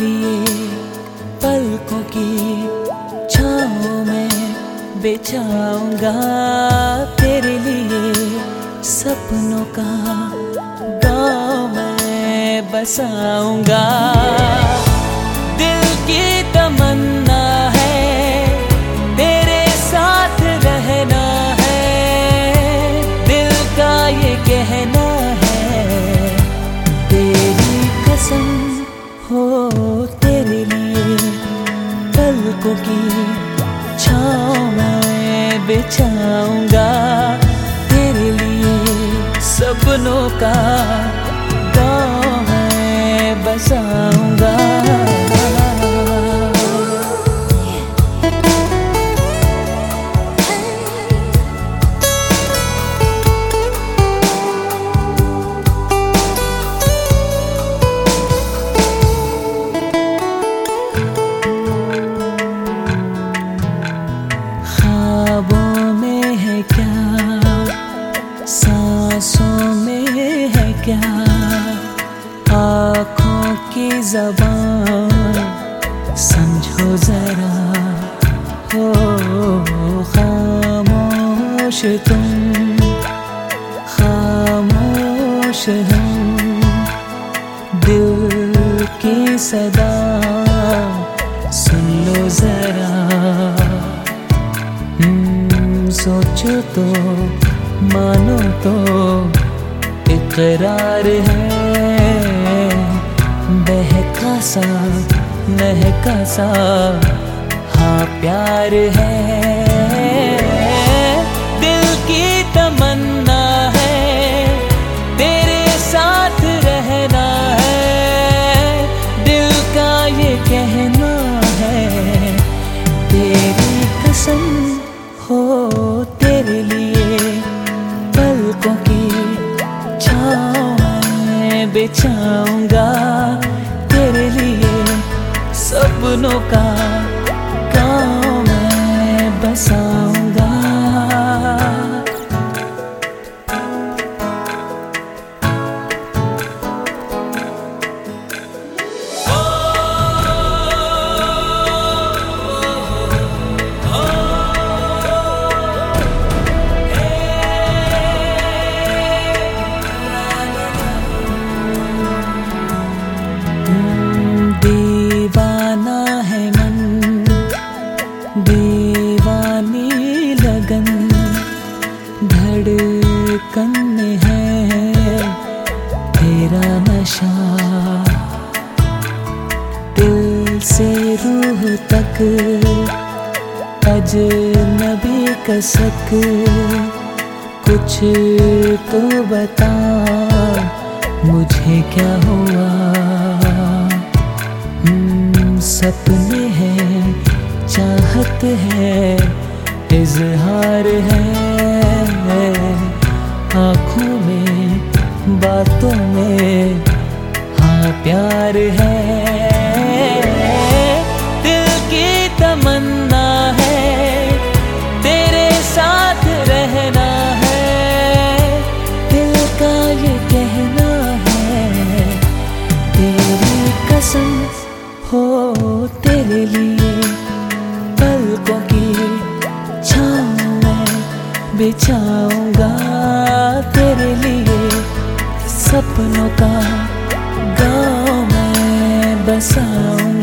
लिए पलकों की छाओ में बेचाऊँगा तेरे लिए सपनों का गाँव में बसाऊँगा। सपनों का गाँव है बसाऊँगा। क्या आँखों की जबान समझो जरा। हो खामोश तुम खामोश हम दिल की सदा सुन लो जरा। हम्म, सोचो तो मानो तो। इकरार है। बहका सा महका सा। हाँ प्यार है। मैं बिछाऊँगा तेरे लिए सपनों का तक अजनबी कसक। कुछ तो बता मुझे क्या हुआ? हम्म, सपने हैं चाहत है इजहार है आँखों में बातों में। हाँ प्यार है बिछाऊँगा तेरे लिए सपनों का गाँव में बसाऊँगा